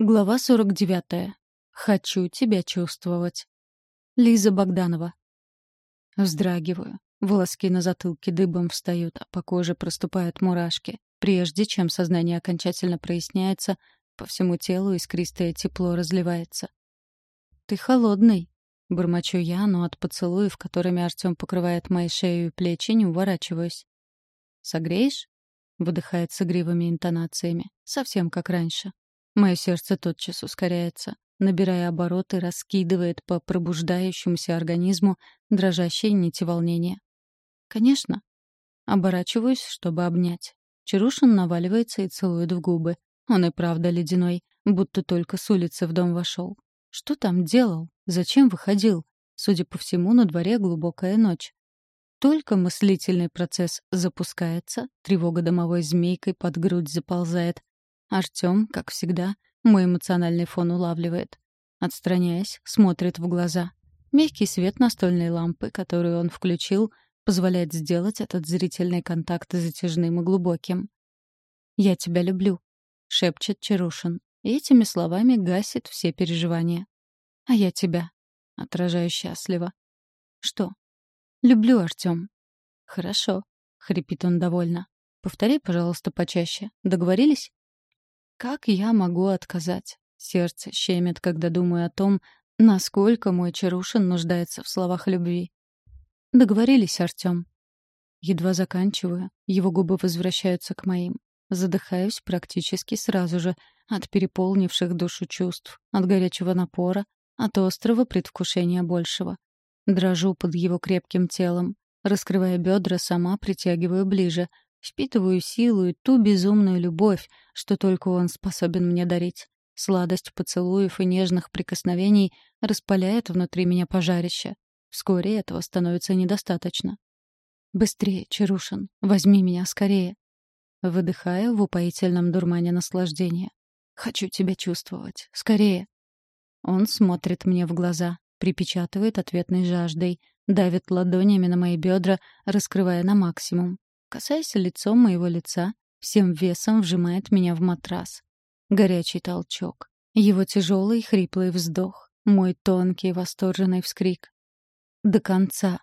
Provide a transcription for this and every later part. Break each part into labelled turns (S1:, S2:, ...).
S1: Глава 49. Хочу тебя чувствовать. Лиза Богданова. Вздрагиваю. Волоски на затылке дыбом встают, а по коже проступают мурашки. Прежде чем сознание окончательно проясняется, по всему телу искристое тепло разливается. «Ты холодный», — бормочу я, но от поцелуев, которыми Артём покрывает мои шею и плечи, не уворачиваюсь. «Согреешь?» — выдыхает с игривыми интонациями, совсем как раньше. Мое сердце тотчас ускоряется, набирая обороты, раскидывает по пробуждающемуся организму дрожащие нити волнения. Конечно. Оборачиваюсь, чтобы обнять. Чарушин наваливается и целует в губы. Он и правда ледяной, будто только с улицы в дом вошел. Что там делал? Зачем выходил? Судя по всему, на дворе глубокая ночь. Только мыслительный процесс запускается, тревога домовой змейкой под грудь заползает, Артём, как всегда, мой эмоциональный фон улавливает. Отстраняясь, смотрит в глаза. Мягкий свет настольной лампы, которую он включил, позволяет сделать этот зрительный контакт затяжным и глубоким. «Я тебя люблю», — шепчет Чарушин. И этими словами гасит все переживания. «А я тебя», — отражаю счастливо. «Что?» «Люблю, Артём». «Хорошо», — хрипит он довольно. «Повтори, пожалуйста, почаще. Договорились?» Как я могу отказать? Сердце щемит, когда думаю о том, насколько мой Чарушин нуждается в словах любви. Договорились, Артём. Едва заканчиваю, его губы возвращаются к моим. Задыхаюсь практически сразу же от переполнивших душу чувств, от горячего напора, от острого предвкушения большего. Дрожу под его крепким телом, раскрывая бедра, сама притягиваю ближе — Впитываю силу и ту безумную любовь, что только он способен мне дарить. Сладость поцелуев и нежных прикосновений распаляет внутри меня пожарище. Вскоре этого становится недостаточно. «Быстрее, Чарушин, возьми меня скорее!» Выдыхаю в упоительном дурмане наслаждения. «Хочу тебя чувствовать. Скорее!» Он смотрит мне в глаза, припечатывает ответной жаждой, давит ладонями на мои бедра, раскрывая на максимум. Касаясь лицом моего лица, всем весом вжимает меня в матрас. Горячий толчок. Его тяжелый хриплый вздох. Мой тонкий восторженный вскрик. До конца.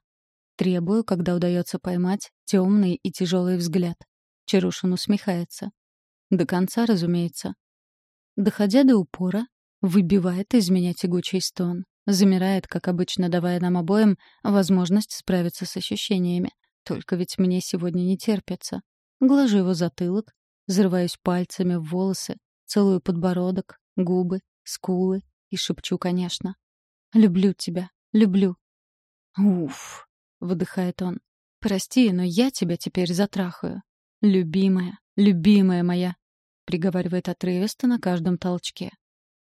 S1: Требую, когда удается поймать темный и тяжелый взгляд. Чарушин усмехается. До конца, разумеется. Доходя до упора, выбивает из меня тягучий стон. Замирает, как обычно, давая нам обоим возможность справиться с ощущениями. Только ведь мне сегодня не терпится. Глажу его затылок, взрываюсь пальцами в волосы, целую подбородок, губы, скулы и шепчу, конечно. «Люблю тебя, люблю». «Уф», — выдыхает он. «Прости, но я тебя теперь затрахаю. Любимая, любимая моя», — приговаривает отрывисто на каждом толчке.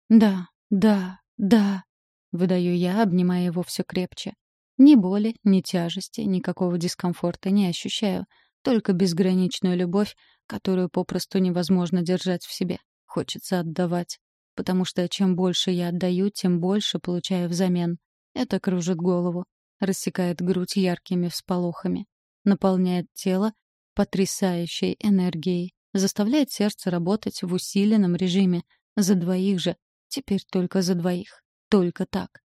S1: «Да, да, да», — выдаю я, обнимая его все крепче. Ни боли, ни тяжести, никакого дискомфорта не ощущаю. Только безграничную любовь, которую попросту невозможно держать в себе. Хочется отдавать. Потому что чем больше я отдаю, тем больше получаю взамен. Это кружит голову, рассекает грудь яркими всполохами, наполняет тело потрясающей энергией, заставляет сердце работать в усиленном режиме. За двоих же. Теперь только за двоих. Только так.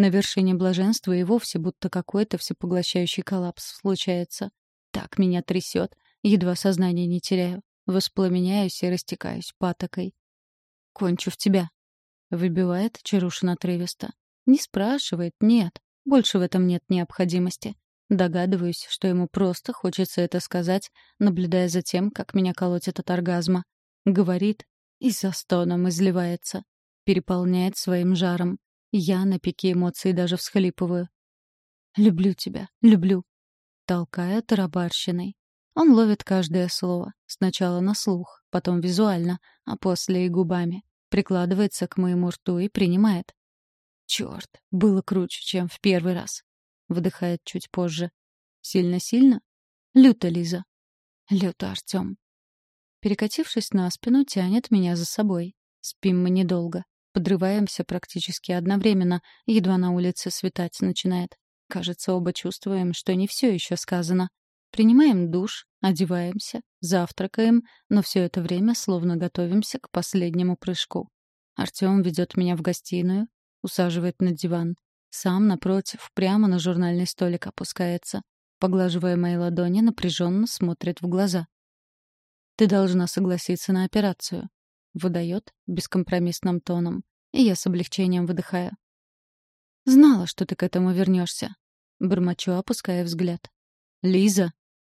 S1: На вершине блаженства и вовсе будто какой-то всепоглощающий коллапс случается. Так меня трясет, едва сознание не теряю. Воспламеняюсь и растекаюсь патокой. «Кончу в тебя», — выбивает Чарушин отрывисто. Не спрашивает, нет. Больше в этом нет необходимости. Догадываюсь, что ему просто хочется это сказать, наблюдая за тем, как меня колотит от оргазма. Говорит и со стоном изливается. Переполняет своим жаром. Я на пике эмоций даже всхлипываю. «Люблю тебя, люблю», толкая тарабарщиной. Он ловит каждое слово, сначала на слух, потом визуально, а после и губами. Прикладывается к моему рту и принимает. Черт, было круче, чем в первый раз. Выдыхает чуть позже. Сильно-сильно? Люто, Лиза. Люто, Артем. Перекатившись на спину, тянет меня за собой. Спим мы недолго. Подрываемся практически одновременно, едва на улице светать начинает. Кажется, оба чувствуем, что не все еще сказано. Принимаем душ, одеваемся, завтракаем, но все это время словно готовимся к последнему прыжку. Артём ведёт меня в гостиную, усаживает на диван. Сам, напротив, прямо на журнальный столик опускается. Поглаживая мои ладони, напряженно смотрит в глаза. «Ты должна согласиться на операцию», — выдаёт бескомпромиссным тоном. И я с облегчением выдыхаю. «Знала, что ты к этому вернёшься», — бормочу, опуская взгляд. «Лиза!»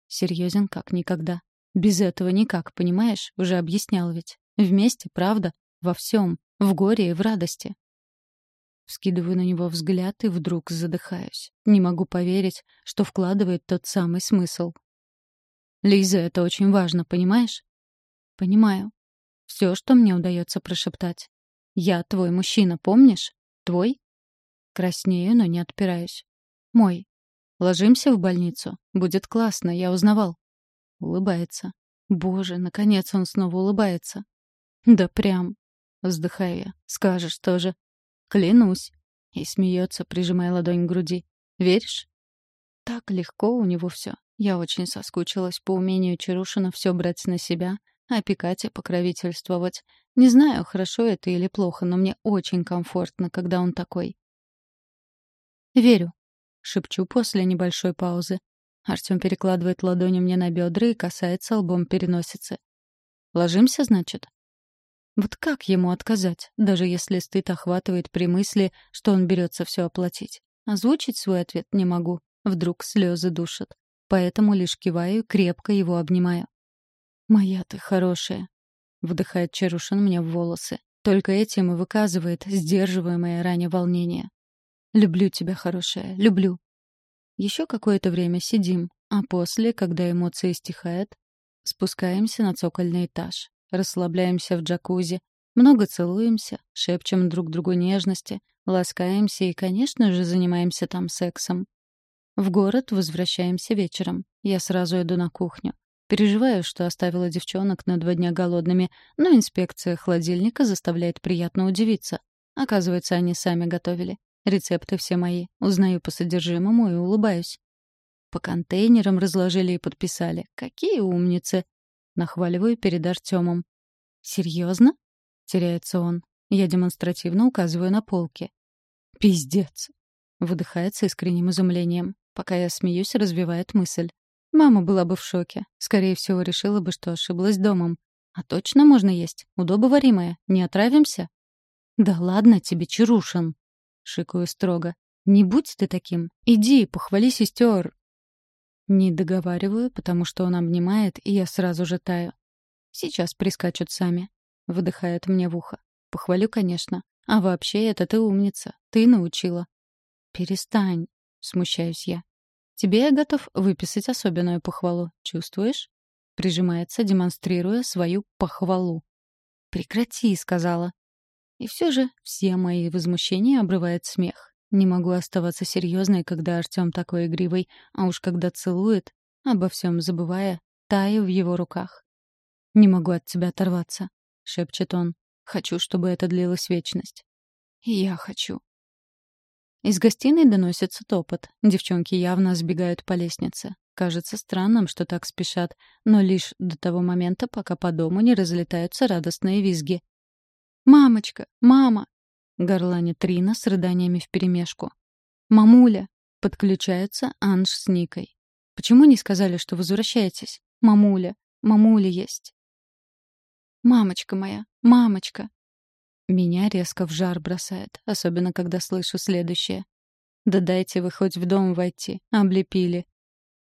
S1: Серьезен как никогда. Без этого никак, понимаешь? Уже объяснял ведь. Вместе, правда? Во всем. В горе и в радости. Вскидываю на него взгляд и вдруг задыхаюсь. Не могу поверить, что вкладывает тот самый смысл. «Лиза, это очень важно, понимаешь?» «Понимаю. Все, что мне удается прошептать. Я твой мужчина, помнишь? Твой?» Краснею, но не отпираюсь. «Мой. Ложимся в больницу. Будет классно, я узнавал». Улыбается. Боже, наконец он снова улыбается. «Да прям. Вздыхаю я. «Скажешь тоже». «Клянусь». И смеется, прижимая ладонь к груди. «Веришь?» Так легко у него все. Я очень соскучилась по умению Чарушина все брать на себя, опекать и покровительствовать. Не знаю, хорошо это или плохо, но мне очень комфортно, когда он такой. «Верю», — шепчу после небольшой паузы. Артем перекладывает ладони мне на бедра и касается лбом переносицы. «Ложимся, значит?» Вот как ему отказать, даже если стыд охватывает при мысли, что он берется все оплатить? Озвучить свой ответ не могу. Вдруг слезы душат. Поэтому лишь киваю крепко его обнимаю. «Моя ты хорошая», — вдыхает Чарушин мне в волосы. Только этим и выказывает сдерживаемое ранее волнение. «Люблю тебя, хорошая, люблю». Еще какое-то время сидим, а после, когда эмоции стихают, спускаемся на цокольный этаж расслабляемся в джакузи, много целуемся, шепчем друг другу нежности, ласкаемся и, конечно же, занимаемся там сексом. В город возвращаемся вечером. Я сразу иду на кухню. Переживаю, что оставила девчонок на два дня голодными, но инспекция холодильника заставляет приятно удивиться. Оказывается, они сами готовили. Рецепты все мои. Узнаю по содержимому и улыбаюсь. По контейнерам разложили и подписали. Какие умницы! Нахваливаю перед Артемом. «Серьезно?» — теряется он. Я демонстративно указываю на полки. «Пиздец!» — выдыхает с искренним изумлением. Пока я смеюсь, развивает мысль. Мама была бы в шоке. Скорее всего, решила бы, что ошиблась домом. А точно можно есть? Удобоваримое. Не отравимся? «Да ладно тебе, Чарушин!» — шикаю строго. «Не будь ты таким. Иди, похвали сестер. Не договариваю, потому что он обнимает, и я сразу же таю. Сейчас прискачут сами. Выдыхает мне в ухо. Похвалю, конечно. А вообще, это ты умница. Ты научила. Перестань, смущаюсь я. Тебе я готов выписать особенную похвалу. Чувствуешь? Прижимается, демонстрируя свою похвалу. Прекрати, сказала. И все же все мои возмущения обрывает смех. Не могу оставаться серьезной, когда Артем такой игривый, а уж когда целует, обо всем забывая, таю в его руках. «Не могу от тебя оторваться», — шепчет он. «Хочу, чтобы это длилась вечность». И я хочу. Из гостиной доносится топот. Девчонки явно сбегают по лестнице. Кажется странным, что так спешат, но лишь до того момента, пока по дому не разлетаются радостные визги. «Мамочка! Мама! горланит Трина с рыданиями вперемешку. «Мамуля!» — подключаются Анж с Никой. «Почему не сказали, что возвращаетесь? Мамуля! Мамуля есть!» «Мамочка моя! Мамочка!» Меня резко в жар бросает, особенно когда слышу следующее. «Да дайте вы хоть в дом войти, облепили!»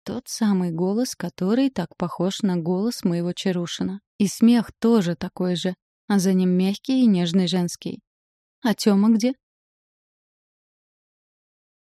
S1: Тот самый голос, который так похож на голос моего Чарушина. И смех тоже такой же, а за ним мягкий и нежный женский. «А Тёма где?»